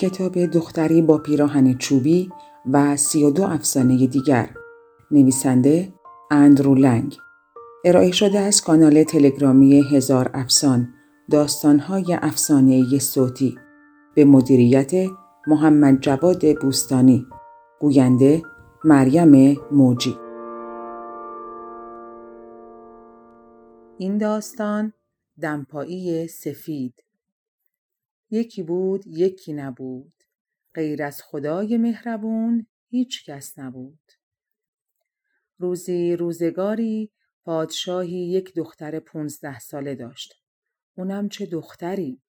کتاب دختری با پیراهن چوبی و سی و دو افسانه دیگر. نویسنده اندرو لنگ. ارائه شده از کانال تلگرامی هزار افسان داستانهای افسانه صوتی. به مدیریت محمد جواد بوستانی. گوینده مریم موجی. این داستان دمپایی سفید. یکی بود یکی نبود. غیر از خدای مهربون هیچ کس نبود. روزی روزگاری پادشاهی یک دختر پونزده ساله داشت. اونم چه دختری؟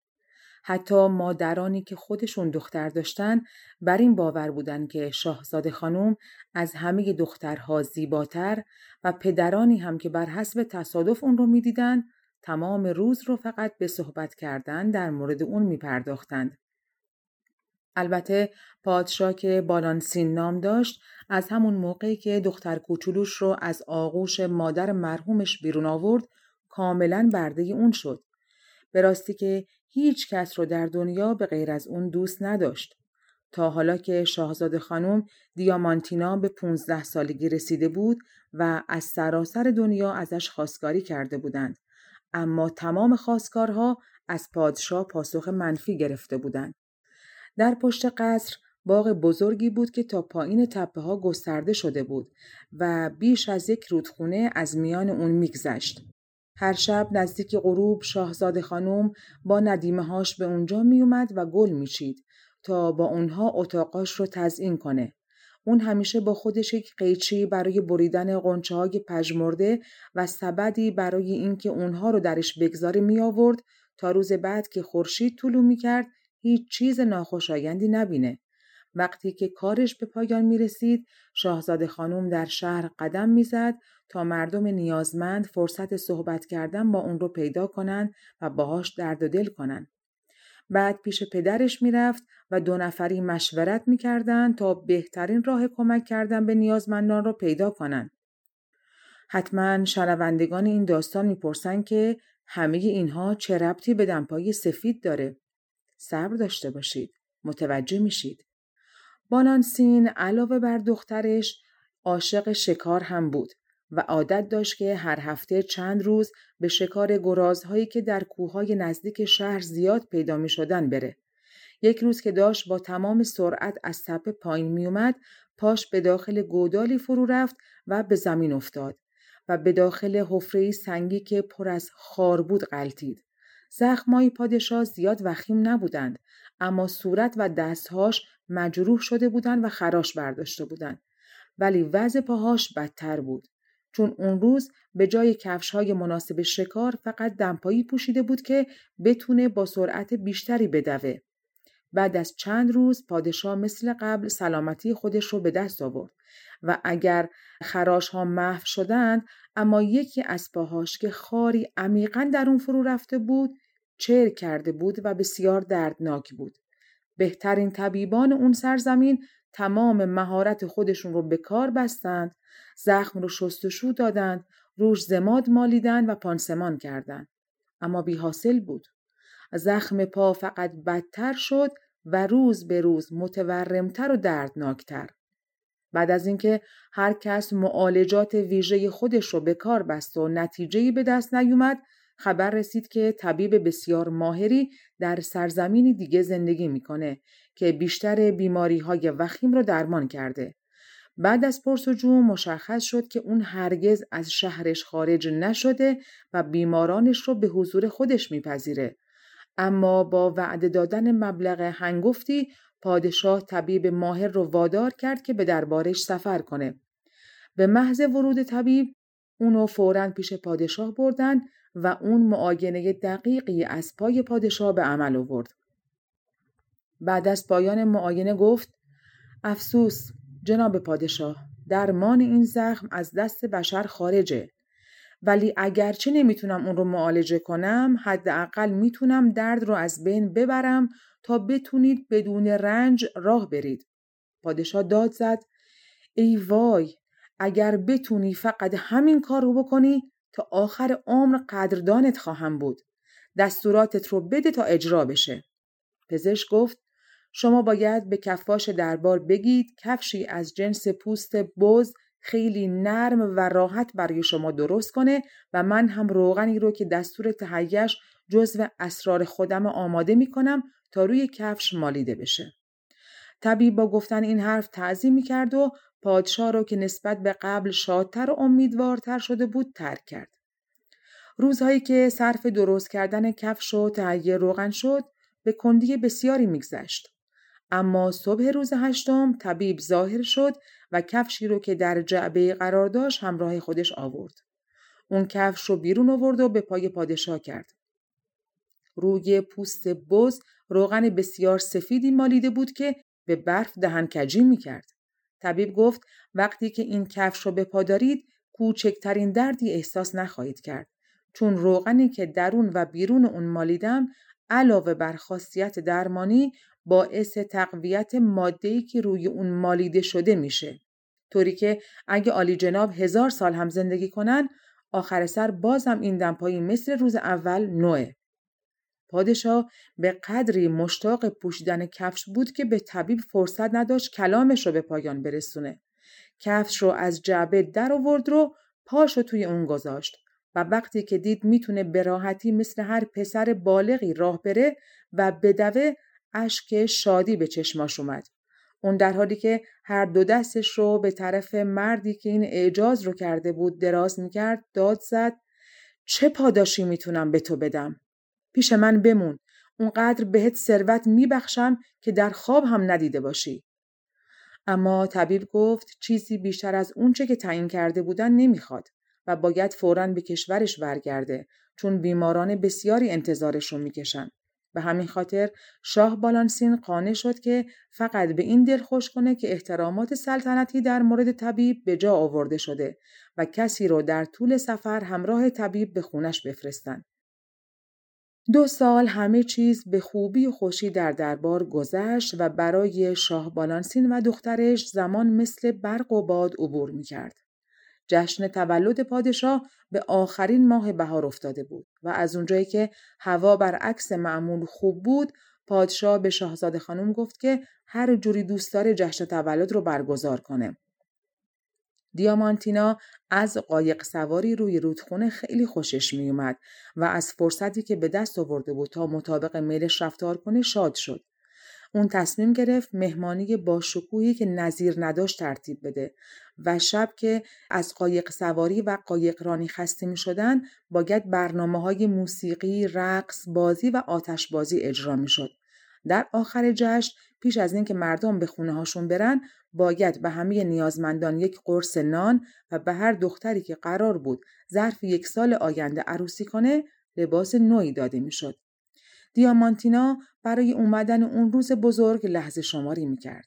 حتی مادرانی که خودشون دختر داشتن بر این باور بودن که شاهزاده خانم از همه دخترها زیباتر و پدرانی هم که بر حسب تصادف اون رو می‌دیدن تمام روز رو فقط به صحبت کردن در مورد اون می پرداختند. البته پادشاه که بالانسین نام داشت از همون موقعی که دختر کوچولوش رو از آغوش مادر مرحومش بیرون آورد کاملا برده اون شد. به راستی که هیچ کس رو در دنیا به غیر از اون دوست نداشت. تا حالا که شاهزاده خانم دیامانتینا به 15 سالگی رسیده بود و از سراسر دنیا ازش خواستگاری کرده بودند. اما تمام خواستگارها از پادشاه پاسخ منفی گرفته بودند. در پشت قصر باغ بزرگی بود که تا پایین تپه ها گسترده شده بود و بیش از یک رودخونه از میان اون میگذشت. هر شب نزدیک غروب شاهزاده خانم با ندیمه هاش به اونجا میومد و گل میچید تا با اونها اتاقاش رو تزئین کنه. اون همیشه با خودش یک قیچی برای بریدن قنچه های پژمرده و سبدی برای اینکه اونها رو درش بگذاره می آورد تا روز بعد که خورشید طلوع می کرد هیچ چیز ناخوشایندی نبینه. وقتی که کارش به پایان می رسید شاهزاده خانم در شهر قدم می‌زد تا مردم نیازمند فرصت صحبت کردن با اون رو پیدا کنن و باهاش درد و دل کنن. بعد پیش پدرش می‌رفت و دو نفری مشورت می‌کردند تا بهترین راه کمک کردن به نیازمندان را پیدا کنند. حتما شنوندگان این داستان می‌پرسن که همه اینها چه ربطی به دمپایی سفید داره؟ صبر داشته باشید. متوجه میشید. بانانسین علاوه بر دخترش عاشق شکار هم بود و عادت داشت که هر هفته چند روز به شکار گرازهایی که در کوههای نزدیک شهر زیاد پیدا می شدن بره. یک روز که داشت با تمام سرعت از تپه پایین می اومد، پاش به داخل گودالی فرو رفت و به زمین افتاد و به داخل حفره سنگی که پر از خار بود غلطید. زخمای پادشاه زیاد وخیم نبودند اما صورت و دستهاش مجروح شده بودند و خراش برداشته بودند ولی وضع پاهاش بدتر بود چون اون روز به جای کفش های مناسب شکار فقط دمپایی پوشیده بود که بتونه با سرعت بیشتری بدوه. بعد از چند روز پادشاه مثل قبل سلامتی خودش رو به دست آورد و اگر خراش ها محو شدند اما یکی از پاهاش که خاری عمیقا در اون فرو رفته بود چر کرده بود و بسیار دردناک بود. بهترین طبیبان اون سرزمین تمام مهارت خودشون رو به کار بستند زخم رو شستشو دادند روش زماد مالیدند و پانسمان کردند. اما بی حاصل بود. زخم پا فقط بدتر شد و روز به روز متورمتر و دردناکتر. بعد از اینکه هر کس معالجات ویژه خودش رو به کار بست و نتیجهی به دست نیومد خبر رسید که طبیب بسیار ماهری در سرزمینی دیگه زندگی می‌کنه که بیشتر بیماری های وخیم رو درمان کرده. بعد از پرسجو مشخص شد که اون هرگز از شهرش خارج نشده و بیمارانش رو به حضور خودش میپذیره. اما با وعده دادن مبلغ هنگفتی پادشاه طبیب ماهر رو وادار کرد که به دربارش سفر کنه. به محض ورود طبیب اونو فورا پیش پادشاه بردن و اون معاینه دقیقی از پای پادشاه به عمل آورد. بعد از پایان معاینه گفت افسوس جناب پادشاه درمان این زخم از دست بشر خارجه. ولی اگرچه نمی‌تونم اون رو معالجه کنم حداقل می‌تونم درد رو از بین ببرم تا بتونید بدون رنج راه برید. پادشاه داد زد ای وای اگر بتونی فقط همین کار رو بکنی تا آخر عمر قدردانت خواهم بود. دستوراتت رو بده تا اجرا بشه. پزشک گفت شما باید به کفاش دربار بگید کفشی از جنس پوست بز خیلی نرم و راحت برای شما درست کنه و من هم روغنی رو که دستور تهیهش جزو اسرار خودم آماده می کنم تا روی کفش مالیده بشه. طبیب با گفتن این حرف تعظیم می کرد و پادشاه رو که نسبت به قبل شادتر و امیدوارتر شده بود ترک کرد. روزهایی که صرف درست کردن کفش و تهیه روغن شد به کندی بسیاری میگذشت. اما صبح روز هشتم طبیب ظاهر شد و کفشی رو که در جعبه قرار داشت همراه خودش آورد. اون کفش رو بیرون آورد و به پای پادشاه کرد. روی پوست بز روغن بسیار سفیدی مالیده بود که به برف دهن کجی می کرد. طبیب گفت وقتی که این کفش رو بپادارید کوچکترین دردی احساس نخواهید کرد. چون روغنی که درون و بیرون اون مالیدم علاوه بر خاصیت درمانی باعث تقویت ماده‌ای که روی اون مالیده شده میشه. طوری که اگه عالی جناب هزار سال هم زندگی کنن آخر سر بازم این دمپایی مثل روز اول نوعه. پادشاه به قدری مشتاق پوشیدن کفش بود که به طبیب فرصت نداشت کلامش رو به پایان برسونه. کفش رو از جعبه در آورد رو پاش رو توی اون گذاشت و وقتی که دید می‌تونه به راحتی مثل هر پسر بالغی راه بره و بدوه اشک شادی به چشماش اومد. اون در حالی که هر دو دستش رو به طرف مردی که این اعجاز رو کرده بود دراز می‌کرد داد زد چه پاداشی می‌تونم به تو بدم؟ پیش من بمون. اونقدر بهت ثروت میبخشم که در خواب هم ندیده باشی. اما طبیب گفت چیزی بیشتر از اونچه که تعیین کرده بودن نمی‌خواد و باید فوراً به کشورش برگرده چون بیماران بسیاری انتظارش رو می‌کشن. به همین خاطر شاه بالانسین قانع شد که فقط به این دل خوش کنه که احترامات سلطنتی در مورد طبیب به جا آورده شده و کسی رو در طول سفر همراه طبیب به خونش بفرستن. دو سال همه چیز به خوبی و خوشی در دربار گذشت و برای شاه بالانسین و دخترش زمان مثل برق و باد عبور می کرد. جشن تولد پادشاه به آخرین ماه بهار افتاده بود و از اونجایی که هوا برعکس معمول خوب بود پادشاه به شاهزاده خانم گفت که هر جوری دوست داره جشن تولد رو برگزار کنه. دیامانتینا از قایق سواری روی رودخونه خیلی خوشش میومد و از فرصتی که به دست آورده بود تا مطابق میلش رفتار کنه شاد شد. اون تصمیم گرفت مهمانی باشکوهی که نظیر نداشت ترتیب بده و شب که از قایق سواری و قایق رانی خسته می شدن باید برنامه های موسیقی، رقص، بازی و آتش بازی اجرا می شد. در آخر جشن پیش از اینکه مردم به خونه هاشون برن باید به همه نیازمندان یک قرص نان و به هر دختری که قرار بود ظرف یک سال آینده عروسی کنه لباس نوعی داده می‌شد. دیامانتینا برای اومدن اون روز بزرگ لحظه شماری می‌کرد.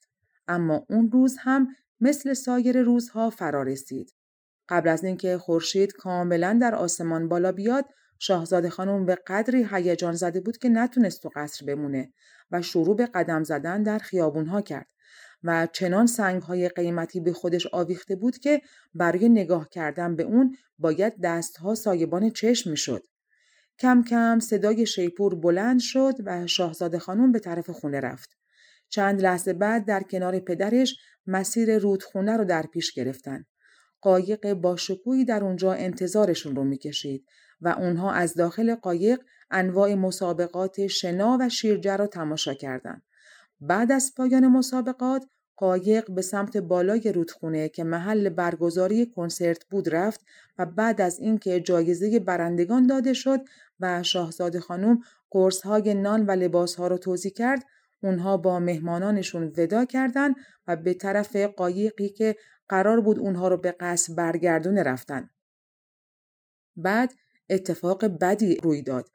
اما اون روز هم مثل سایر روزها فرا رسید. قبل از اینکه خورشید کاملا در آسمان بالا بیاد شاهزاده خانم به قدری هیجان زده بود که نتونست تو قصر بمونه و شروع به قدم زدن در خیابونها کرد و چنان سنگ های قیمتی به خودش آویخته بود که برای نگاه کردن به اون باید دستها سایبان چشم می‌شد. کم کم صدای شیپور بلند شد و شاهزاده خانم به طرف خونه رفت. چند لحظه بعد در کنار پدرش مسیر رودخونه رو در پیش گرفتن. قایق با در اونجا انتظارشون رو می‌کشید و اونها از داخل قایق انواع مسابقات شنا و شیرجه را تماشا کردند. بعد از پایان مسابقات قایق به سمت بالای رودخونه که محل برگزاری کنسرت بود رفت و بعد از اینکه جایزه برندگان داده شد و شاهزاده خانم قرصهای نان و لباسها را توضیح کرد اونها با مهمانانشون ودا کردند و به طرف قایقی که قرار بود اونها رو به قصد برگردونه رفتن. بعد اتفاق بدی روی داد.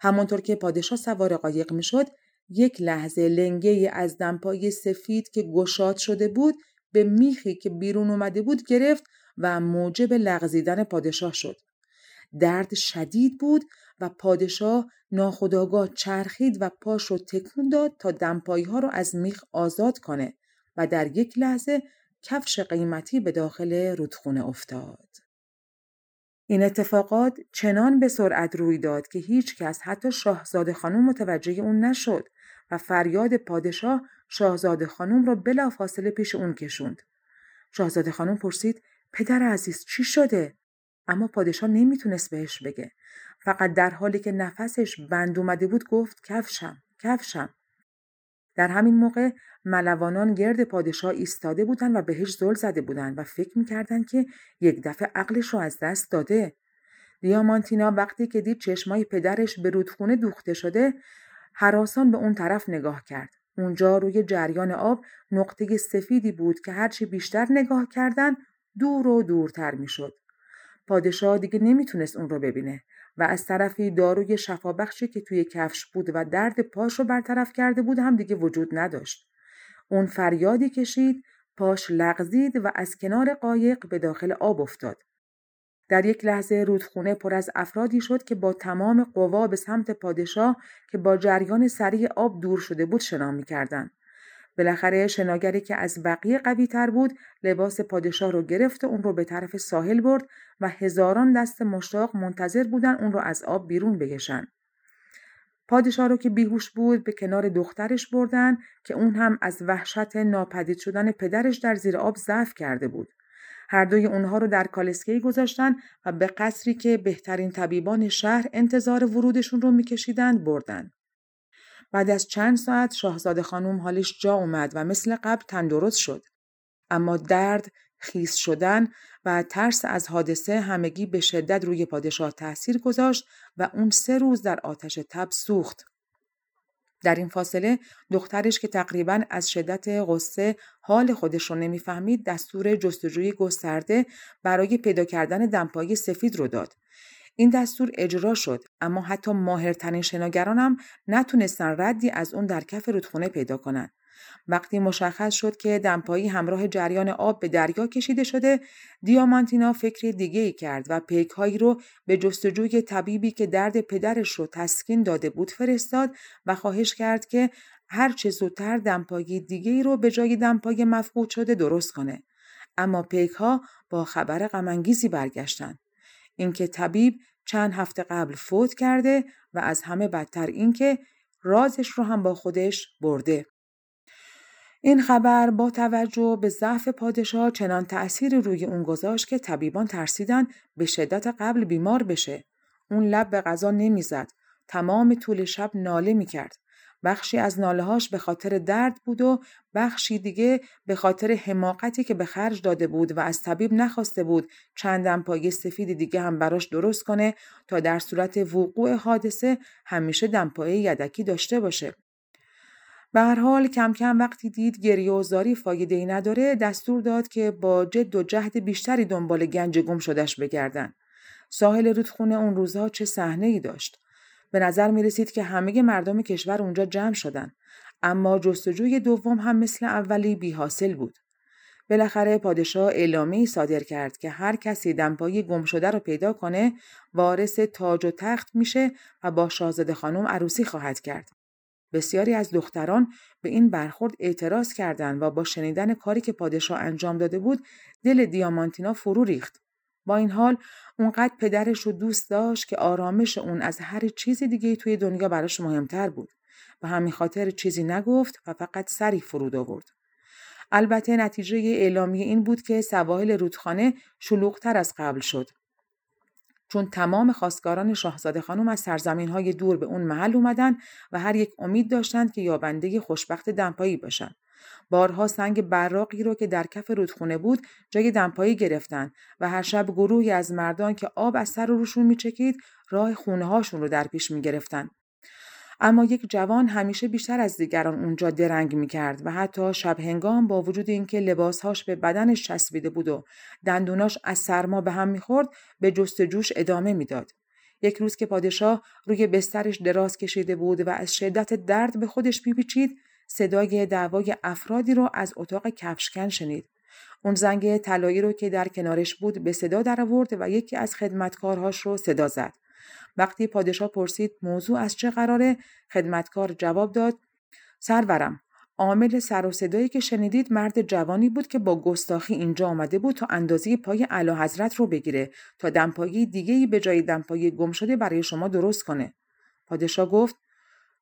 همانطور که پادشاه سوار قایق می‌شد یک لحظه لنگه از دمپای سفید که گشاد شده بود به میخی که بیرون اومده بود گرفت و موجب لغزیدن پادشاه شد. درد شدید بود و پادشاه ناخداگاه چرخید و پاش رو تکون داد تا دمپایی ها رو از میخ آزاد کنه و در یک لحظه کفش قیمتی به داخل رودخونه افتاد. این اتفاقات چنان به سرعت روی داد که هیچ کس حتی شاهزاده خانم متوجه اون نشد و فریاد پادشاه شاهزاده خانم را بلافاصله پیش اون کشوند. شاهزاده خانم پرسید پدر عزیز چی شده؟ اما پادشاه نمی‌تونست بهش بگه. فقط در حالی که نفسش بند اومده بود گفت کفشم کفشم. در همین موقع ملوانان گرد پادشاه ایستاده بودند و بهش زل زده بودند و فکر می‌کردند که یک دفعه عقلش رو از دست داده. دیامانتینا وقتی که دید چشمای پدرش به رودخونه دوخته شده حراسان به اون طرف نگاه کرد. اونجا روی جریان آب نقطه سفیدی بود که هرچی بیشتر نگاه کردن دور و دورتر می‌شد. پادشاه دیگه نمی‌تونست اون رو ببینه و از طرفی داروی شفابخشی که توی کفش بود و درد پاش رو برطرف کرده بود هم دیگه وجود نداشت. اون فریادی کشید، پاش لغزید و از کنار قایق به داخل آب افتاد. در یک لحظه رودخونه پر از افرادی شد که با تمام قوا به سمت پادشاه که با جریان سریع آب دور شده بود شنا می‌کردند. بالاخره شناگری که از بقیه قوی تر بود لباس پادشاه رو گرفت و اون رو به طرف ساحل برد و هزاران دست مشتاق منتظر بودن اون رو از آب بیرون بکشن. پادشاه رو که بیهوش بود به کنار دخترش بردن که اون هم از وحشت ناپدید شدن پدرش در زیر آب ضعف کرده بود. هر دوی اونها رو در کالسکی گذاشتن و به قصری که بهترین طبیبان شهر انتظار ورودشون رو میکشیدند بردن. بعد از چند ساعت شاهزاده خانم حالش جا اومد و مثل قبل تندرست شد. اما درد، خیس شدن و ترس از حادثه همگی به شدت روی پادشاه تاثیر گذاشت و اون سه روز در آتش تب سوخت. در این فاصله دخترش که تقریبا از شدت غصه حال خودش رو نمی‌فهمید دستور جستجوی گسترده برای پیدا کردن دمپایی سفید رو داد. این دستور اجرا شد اما حتی ماهرترین شناگران هم نتونستن ردی از اون در کف رودخونه پیدا کنند. وقتی مشخص شد که دمپایی همراه جریان آب به دریا کشیده شده دیامانتینا فکر دیگه ای کرد و پیک رو به جستجوی طبیبی که درد پدرش رو تسکین داده بود فرستاد و خواهش کرد که هر چه زودتر دمپایی دیگه ای رو به جای دمپایی مفقود شده درست کنه اما پیک ها با خبر غمانگیزی برگشتند اینکه طبیب چند هفته قبل فوت کرده و از همه بدتر اینکه رازش رو هم با خودش برده این خبر با توجه به ضعف پادشاه چنان تأثیر روی اون گذاشت که طبیبان ترسیدن به شدت قبل بیمار بشه. اون لب به غذا نمی‌زد. تمام طول شب ناله می‌کرد. بخشی از نالههاش به خاطر درد بود و بخشی دیگه به خاطر حماقتی که به خرج داده بود و از طبیب نخواسته بود چند دمپایی سفید دیگه هم براش درست کنه تا در صورت وقوع حادثه همیشه دمپایی یدکی داشته باشه. به هر حال کم کم وقتی دید گریه و زاری فایده ای نداره دستور داد که با جد و جهد بیشتری دنبال گنج گم شدش بگردن. ساحل رودخونه اون روزها چه صحنه ای داشت. به نظر می رسید که همه مردم کشور اونجا جمع شدن. اما جستجوی دوم هم مثل اولی بی حاصل بود. بالاخره پادشاه اعلامی صادر کرد که هر کسی دمپایی گم شده رو پیدا کنه وارث تاج و تخت میشه و با شاهزاده خانم عروسی خواهد کرد. بسیاری از دختران به این برخورد اعتراض کردند و با شنیدن کاری که پادشاه انجام داده بود دل دیامانتینا فرو ریخت. با این حال اونقدر پدرش رو دوست داشت که آرامش اون از هر چیزی دیگه توی دنیا براش مهمتر بود. به همین خاطر چیزی نگفت و فقط سری فرود آورد. البته نتیجه اعلامی این بود که سواحل رودخانه شلوغتر از قبل شد چون تمام خواستگاران شاهزاده خانم از سرزمین های دور به اون محل اومدن و هر یک امید داشتند که یابنده خوشبخت دمپایی باشن. بارها سنگ براقی رو که در کف رودخونه بود جای دمپایی گرفتن و هر شب گروهی از مردان که آب از سر روشون میچکید راه خونه هاشون رو در پیش می‌گرفتن. اما یک جوان همیشه بیشتر از دیگران اونجا درنگ می کرد و حتی شب هنگام با وجود اینکه لباسهاش به بدنش چسبیده بود و دندوناش از سرما به هم می‌خورد به جستجوش ادامه می‌داد. یک روز که پادشاه روی بسترش دراز کشیده بود و از شدت درد به خودش میپیچید صدای دعوای افرادی رو از اتاق کفشکن شنید. اون زنگ طلایی رو که در کنارش بود به صدا در آورد و یکی از خدمتکارهاش رو صدا زد. وقتی پادشاه پرسید موضوع از چه قراره خدمتکار جواب داد سرورم عامل سر و صدایی که شنیدید مرد جوانی بود که با گستاخی اینجا آمده بود تا اندازه پای اعلی حضرت رو بگیره تا دمپایی دیگه ای به جای دمپایی گم شده برای شما درست کنه. پادشاه گفت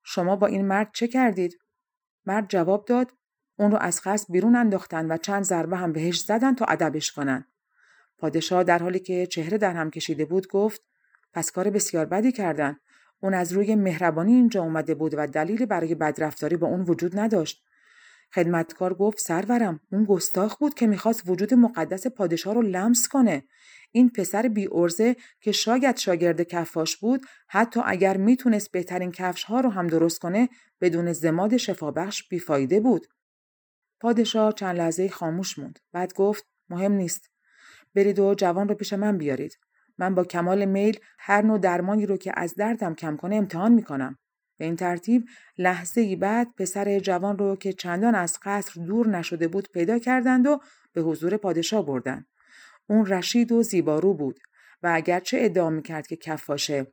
شما با این مرد چه کردید؟ مرد جواب داد اون رو از قصد بیرون انداختن و چند ضربه هم بهش زدن تا ادبش کنن. پادشاه در حالی که چهره در هم کشیده بود گفت پس کار بسیار بدی کردن. اون از روی مهربانی اینجا اومده بود و دلیلی برای بدرفتاری با اون وجود نداشت. خدمتکار گفت سرورم اون گستاخ بود که می‌خواست وجود مقدس پادشاه رو لمس کنه. این پسر بی ارزه که شاید شاگرد کفاش بود حتی اگر می‌تونست بهترین کفش ها رو هم درست کنه بدون زماد شفابخش بیفایده بود. پادشاه چند لحظه خاموش موند. بعد گفت مهم نیست. برید و جوان رو پیش من بیارید. من با کمال میل هر نوع درمانی رو که از دردم کم کنه امتحان می‌کنم. به این ترتیب لحظه ای بعد پسر جوان رو که چندان از قصر دور نشده بود پیدا کردند و به حضور پادشاه بردند. اون رشید و زیبارو بود و اگرچه ادعا می‌کرد که کفاشه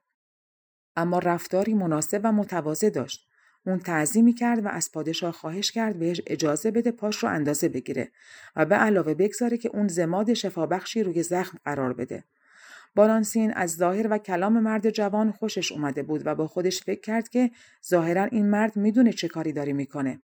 اما رفتاری مناسب و متواضع داشت. اون تعظیمی کرد و از پادشاه خواهش کرد بهش اجازه بده پاش رو اندازه بگیره و به علاوه بگذاره که اون زماد شفابخشی روی زخم قرار بده. بالانسین از ظاهر و کلام مرد جوان خوشش اومده بود و با خودش فکر کرد که ظاهرا این مرد می‌دونه چه کاری داری می‌کنه.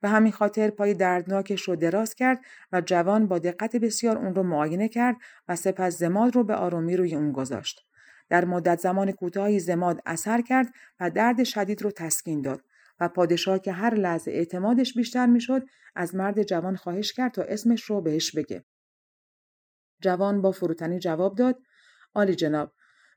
به همین خاطر پای دردناکش رو دراز کرد و جوان با دقت بسیار اون رو معاینه کرد و سپس زماد رو به آرومی روی اون گذاشت. در مدت زمان کوتاهی زماد اثر کرد و درد شدید رو تسکین داد و پادشاه که هر لحظه اعتمادش بیشتر می‌شد از مرد جوان خواهش کرد تا اسمش رو بهش بگه. جوان با فروتنی جواب داد آلی جناب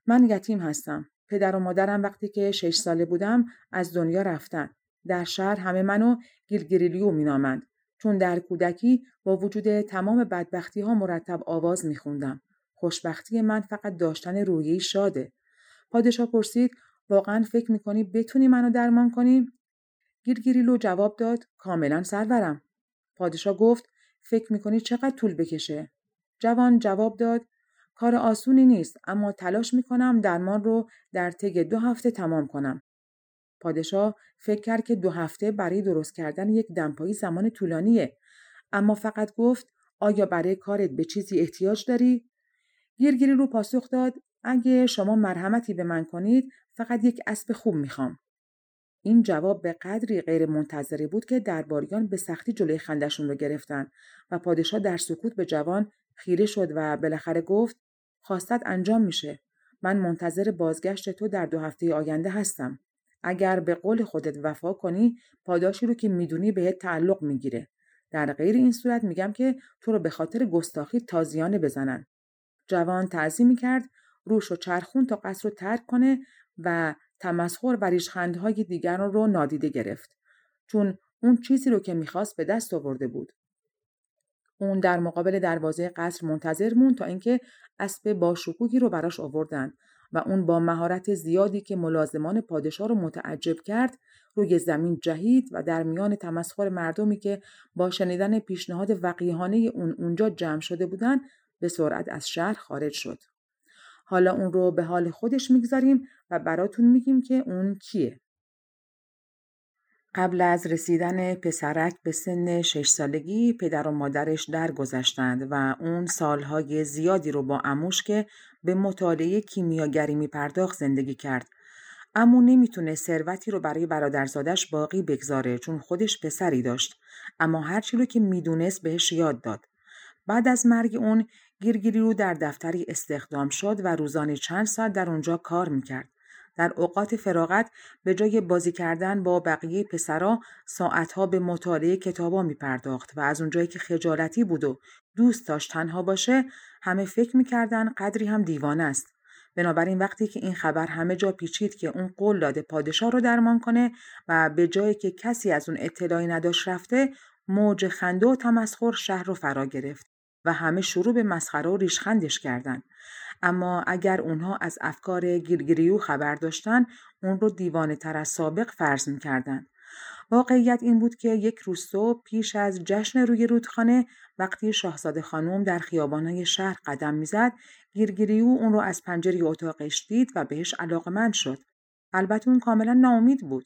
من یتیم هستم. پدر و مادرم وقتی که شش ساله بودم از دنیا رفتن. در شهر همه منو گیلگریلیو مینامند چون در کودکی با وجود تمام بدبختی ها مرتب آواز میخوندم. خوشبختی من فقط داشتن رویه شاده. پادشاه پرسید واقعا فکر می‌کنی بتونی منو درمان کنی؟ گیرگیریلو جواب داد کاملا سرورم. پادشاه گفت فکر می‌کنی چقدر طول بکشه؟ جوان جواب داد کار آسونی نیست اما تلاش می‌کنم درمان رو در طی دو هفته تمام کنم. پادشاه فکر کرد که دو هفته برای درست کردن یک دمپایی زمان طولانیه اما فقط گفت آیا برای کارت به چیزی احتیاج داری؟ گیرگیری رو پاسخ داد اگه شما مرحمتی به من کنید فقط یک اسب خوب می‌خوام. این جواب به قدری غیر منتظره بود که درباریان به سختی جلوی خندشون رو گرفتن و پادشاه در سکوت به جوان خیره شد و بالاخره گفت خواستت انجام میشه. من منتظر بازگشت تو در دو هفته آینده هستم. اگر به قول خودت وفا کنی پاداشی رو که می‌دونی بهت تعلق می‌گیره. در غیر این صورت میگم که تو رو به خاطر گستاخی تازیانه بزنن. جوان تعظیم کرد روش و چرخون تا قصر رو ترک کنه و تمسخر و ریشخندهای دیگران رو نادیده گرفت. چون اون چیزی رو که می‌خواست به دست آورده بود. اون در مقابل دروازه قصر منتظر مون تا اینکه اسب با شکوهی رو براش آوردن و اون با مهارت زیادی که ملازمان پادشاه رو متعجب کرد روی زمین جهید و در میان تمسخر مردمی که با شنیدن پیشنهاد وقیهانه اون اونجا جمع شده بودن به سرعت از شهر خارج شد. حالا اون رو به حال خودش می‌گذاریم و براتون میگیم که اون کیه. قبل از رسیدن پسرک به سن شش سالگی پدر و مادرش درگذشتند و اون سالهای زیادی رو با اموش که به مطالعه کیمیاگری می پرداخت زندگی کرد. امو نمی‌تونه ثروتی رو برای برادرزادش باقی بگذاره چون خودش پسری داشت اما هرچی رو که می‌دونست بهش یاد داد. بعد از مرگ اون گیرگیری رو در دفتری استخدام شد و روزانه چند ساعت در اونجا کار می‌کرد. در اوقات فراغت به جای بازی کردن با بقیه پسرا ساعتها به مطالعه کتابا می پرداخت و از اونجایی که خجالتی بود و دوست داشت تنها باشه همه فکر می‌کردن قدری هم دیوانه است. بنابراین وقتی که این خبر همه جا پیچید که اون قول داده پادشاه رو درمان کنه و به جایی که کسی از اون اطلاعی نداشت رفته موج خنده و تمسخر شهر رو فرا گرفت و همه شروع به مسخره و ریشخندش کردند اما اگر اونها از افکار گیرگیریو خبر داشتن اون رو دیوانه تر از سابق فرض می‌کردند. واقعیت این بود که یک روز صبح پیش از جشن روی رودخانه وقتی شاهزاده خانم در خیابانهای شهر قدم می‌زد گیرگیریو اون رو از پنجره اتاقش دید و بهش علاقمند شد. البته اون کاملا ناامید بود.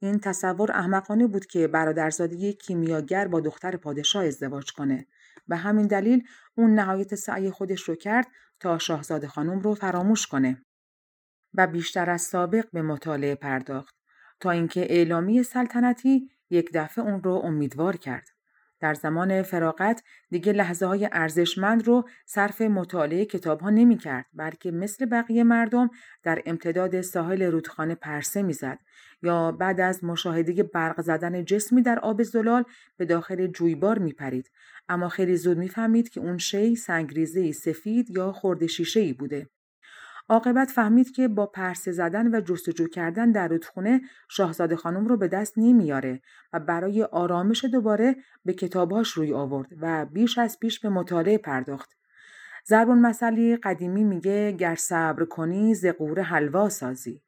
این تصور احمقانه بود که برادرزاده کیمیاگر با دختر پادشاه ازدواج کنه. به همین دلیل اون نهایت سعی خودش رو کرد تا شاهزاده خانم رو فراموش کنه و بیشتر از سابق به مطالعه پرداخت تا اینکه اعلامی سلطنتی یک دفعه اون رو امیدوار کرد. در زمان فراغت دیگه لحظه های ارزشمند رو صرف مطالعه کتاب ها نمی کرد بلکه مثل بقیه مردم در امتداد ساحل رودخانه پرسه می‌زد یا بعد از مشاهده برق زدن جسمی در آب زلال به داخل جویبار می پرید اما خیلی زود می‌فهمید که اون شی سنگریزه سفید یا خورده شیشه ای بوده. عاقبت فهمید که با پرسه زدن و جستجو کردن در رودخونه شاهزاده خانم رو به دست نمیاره و برای آرامش دوباره به کتابهاش روی آورد و بیش از پیش به مطالعه پرداخت. زربون مسئله قدیمی میگه گر صبر کنی زقور حلوا سازی.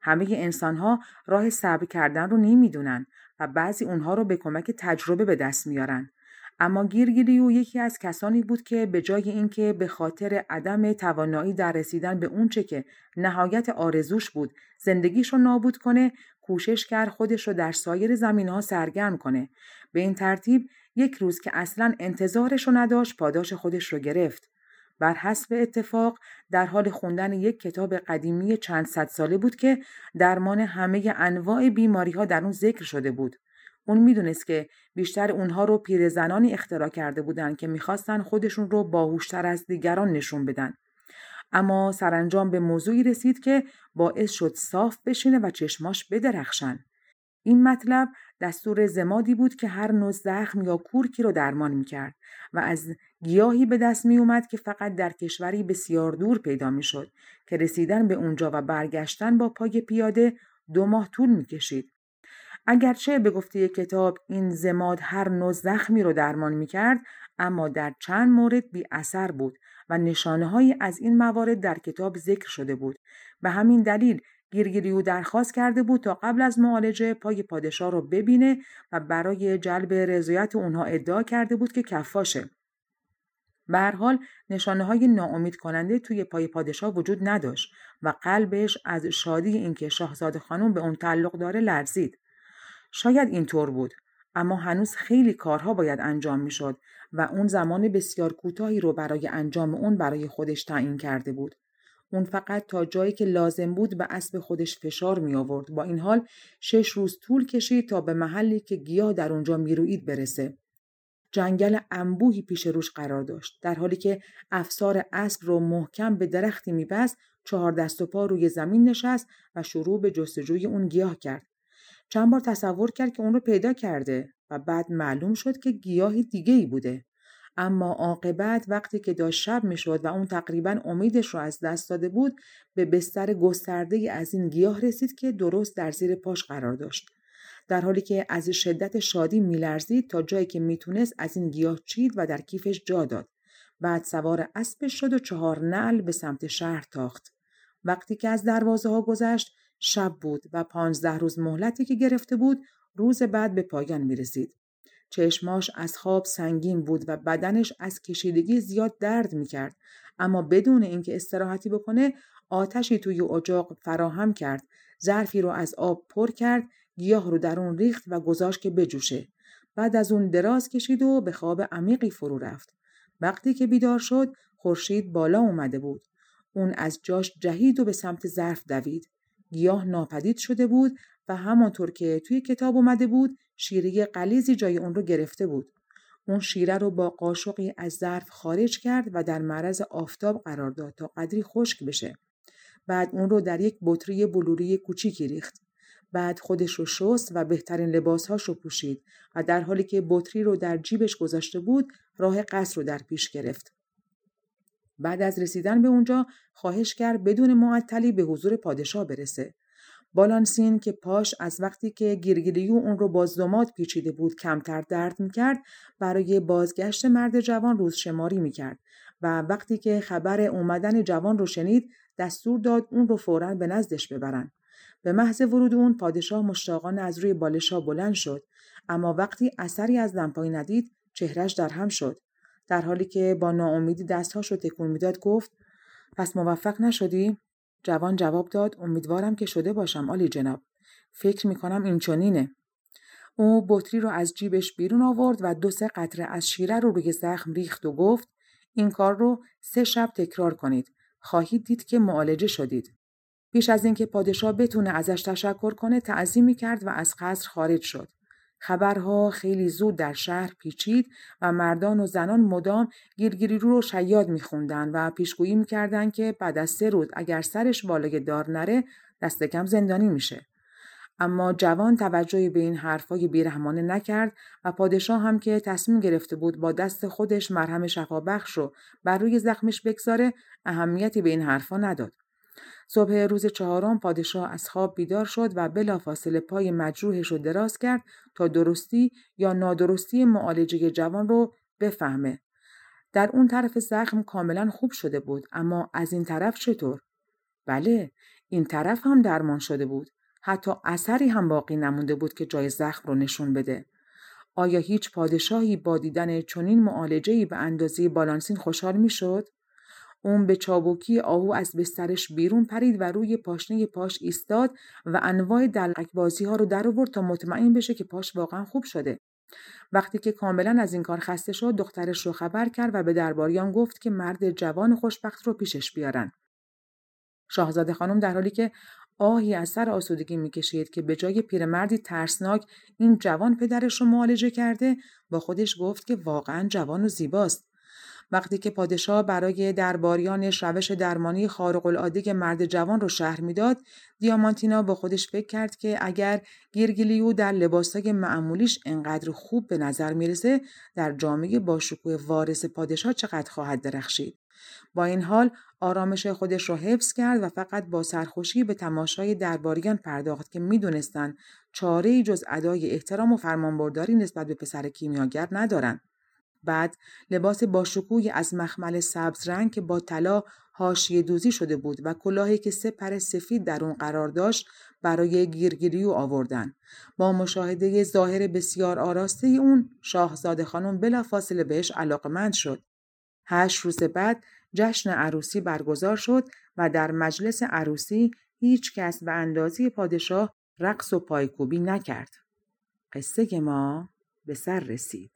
همه انسان ها راه صبر کردن رو نمی‌دونن و بعضی اونها رو به کمک تجربه به دست میارن. اما گیرگیریو یکی از کسانی بود که به جای اینکه به خاطر عدم توانایی در رسیدن به اونچه که نهایت آرزوش بود زندگیش رو نابود کنه کوشش کرد خودش رو در سایر زمین ها سرگرم کنه. به این ترتیب یک روز که اصلا انتظارش رو نداشت پاداش خودش رو گرفت. بر حسب اتفاق در حال خوندن یک کتاب قدیمی چند صد ساله بود که درمان همه انواع بیماری ها در اون ذکر شده بود. اون می‌دونست که بیشتر اونها رو پیرزنانی اختراع کرده بودن که می‌خواستن خودشون رو باهوشتر از دیگران نشون بدن. اما سرانجام به موضوعی رسید که باعث شد صاف بشینه و چشماش بدرخشن. این مطلب دستور زمادی بود که هر نوع زخم یا کورکی رو درمان می‌کرد و از گیاهی به دست می اومد که فقط در کشوری بسیار دور پیدا می‌شد که رسیدن به اونجا و برگشتن با پای پیاده دو ماه طول می‌کشید. اگرچه به گفته کتاب این زماد هر نوع زخمی رو درمان می کرد اما در چند مورد بی اثر بود و نشانه هایی از این موارد در کتاب ذکر شده بود. به همین دلیل گیرگیریو درخواست کرده بود تا قبل از معالجه پای پادشاه رو ببینه و برای جلب رضایت اونها ادعا کرده بود که کفاشه. به هر حال نشانه های ناامید کننده توی پای پادشاه وجود نداشت و قلبش از شادی اینکه شاهزاده خانم به اون تعلق داره لرزید. شاید اینطور بود اما هنوز خیلی کارها باید انجام می‌شد و اون زمان بسیار کوتاهی رو برای انجام اون برای خودش تعیین کرده بود. اون فقط تا جایی که لازم بود به اسب خودش فشار می آورد. با این حال شش روز طول کشید تا به محلی که گیاه در اونجا می‌روید برسه. جنگل انبوهی پیش روش قرار داشت در حالی که افسار اسب رو محکم به درختی میبست چهار دست و پا روی زمین نشست و شروع به جستجوی اون گیاه کرد چند بار تصور کرد که اون رو پیدا کرده و بعد معلوم شد که گیاهی دیگه ای بوده. اما عاقبت وقتی که داشت شب می‌شد و اون تقریبا امیدش رو از دست داده بود به بستر گسترده از این گیاه رسید که درست در زیر پاش قرار داشت. در حالی که از شدت شادی میلرزید تا جایی که می‌تونست از این گیاه چید و در کیفش جا داد. بعد سوار اسبش شد و چهار نعل به سمت شهر تاخت. وقتی که از دروازه ها گذشت شب بود و پانزده روز مهلتی که گرفته بود روز بعد به پایان می رسید. چشماش از خواب سنگین بود و بدنش از کشیدگی زیاد درد می کرد. اما بدون اینکه استراحتی بکنه آتشی توی اجاق فراهم کرد. ظرفی رو از آب پر کرد. گیاه رو در اون ریخت و گذاشت که بجوشه. بعد از اون دراز کشید و به خواب عمیقی فرو رفت. وقتی که بیدار شد خورشید بالا اومده بود. اون از جاش جهید و به سمت ظرف دوید. گیاه ناپدید شده بود و همانطور که توی کتاب اومده بود شیره قلیزی جای اون رو گرفته بود. اون شیره رو با قاشقی از ظرف خارج کرد و در معرض آفتاب قرار داد تا قدری خشک بشه. بعد اون رو در یک بطری بلوری کوچیکی ریخت. بعد خودش رو شست و بهترین لباسهاش رو پوشید و در حالی که بطری رو در جیبش گذاشته بود راه قصر رو در پیش گرفت. بعد از رسیدن به اونجا خواهش کرد بدون معطلی به حضور پادشاه برسه. بالانسین که پاش از وقتی که گیرگیریو اون رو با زماد پیچیده بود کمتر درد می‌کرد برای بازگشت مرد جوان روز شماری می‌کرد و وقتی که خبر اومدن جوان رو شنید دستور داد اون رو فورا به نزدش ببرن. به محض ورود اون پادشاه مشتاقانه از روی بالشا بلند شد اما وقتی اثری از دمپایی ندید چهرش در هم شد در حالی که با ناامیدی دستهاش رو تکون می‌داد گفت پس موفق نشدی؟ جوان جواب داد امیدوارم که شده باشم آلی جناب. فکر می‌کنم این چنینه او بطری رو از جیبش بیرون آورد و دو سه قطره از شیره رو روی زخم ریخت و گفت این کار رو سه شب تکرار کنید. خواهید دید که معالجه شدید. پیش از اینکه پادشاه بتونه ازش تشکر کنه تعظیمی کرد و از قصر خارج شد. خبرها خیلی زود در شهر پیچید و مردان و زنان مدام گیرگیری رو شیاد میخوندن و پیشگویی می‌کردن که بعد از سه روز اگر سرش بالای دار نره دست کم زندانی میشه. اما جوان توجهی به این حرفای بیرحمانه نکرد و پادشاه هم که تصمیم گرفته بود با دست خودش مرهم شفابخش رو بر روی زخمش بگذاره اهمیتی به این حرفا نداد. صبح روز چهارم پادشاه از خواب بیدار شد و بلافاصله پای مجروحش رو دراز کرد تا درستی یا نادرستی معالجه جوان رو بفهمه. در اون طرف زخم کاملا خوب شده بود اما از این طرف چطور؟ بله این طرف هم درمان شده بود. حتی اثری هم باقی نمونده بود که جای زخم رو نشون بده. آیا هیچ پادشاهی با دیدن چنین معالجه‌ای به اندازه بالانسین خوشحال می‌شد؟ اون به چابکی آهو از بسترش بیرون پرید و روی پاشنه پاش ایستاد و انواع دلقک ها رو در آورد تا مطمئن بشه که پاش واقعا خوب شده. وقتی که کاملا از این کار خسته شد دخترش رو خبر کرد و به درباریان گفت که مرد جوان خوشبخت رو پیشش بیارن. شاهزاده خانم در حالی که آهی از سر آسودگی می‌کشید که به جای پیرمردی ترسناک این جوان پدرش رو معالجه کرده با خودش گفت که واقعا جوان و زیباست وقتی که پادشاه برای درباریانش روش درمانی خارق مرد جوان رو شهر می‌داد دیامانتینا با خودش فکر کرد که اگر گیرگلیو در لباسای معمولیش انقدر خوب به نظر می‌رسه در جامعه با شکوه وارث پادشاه چقدر خواهد درخشید با این حال آرامش خودش را حفظ کرد و فقط با سرخوشی به تماشای درباریان پرداخت که می‌دونستند چاره جز ادای احترام و فرمانبرداری نسبت به پسر کیمیاگر ندارند. بعد لباس باشکوی از مخمل سبز رنگ که با طلا حاشیه دوزی شده بود و کلاهی که سه پر سفید در اون قرار داشت برای گیرگیریو آوردن. با مشاهده ظاهر بسیار آراسته اون شاهزاده خانم بلافاصله بهش علاقمند شد. هشت روز بعد جشن عروسی برگزار شد و در مجلس عروسی هیچ کس به اندازی پادشاه رقص و پایکوبی نکرد. قصه ما به سر رسید.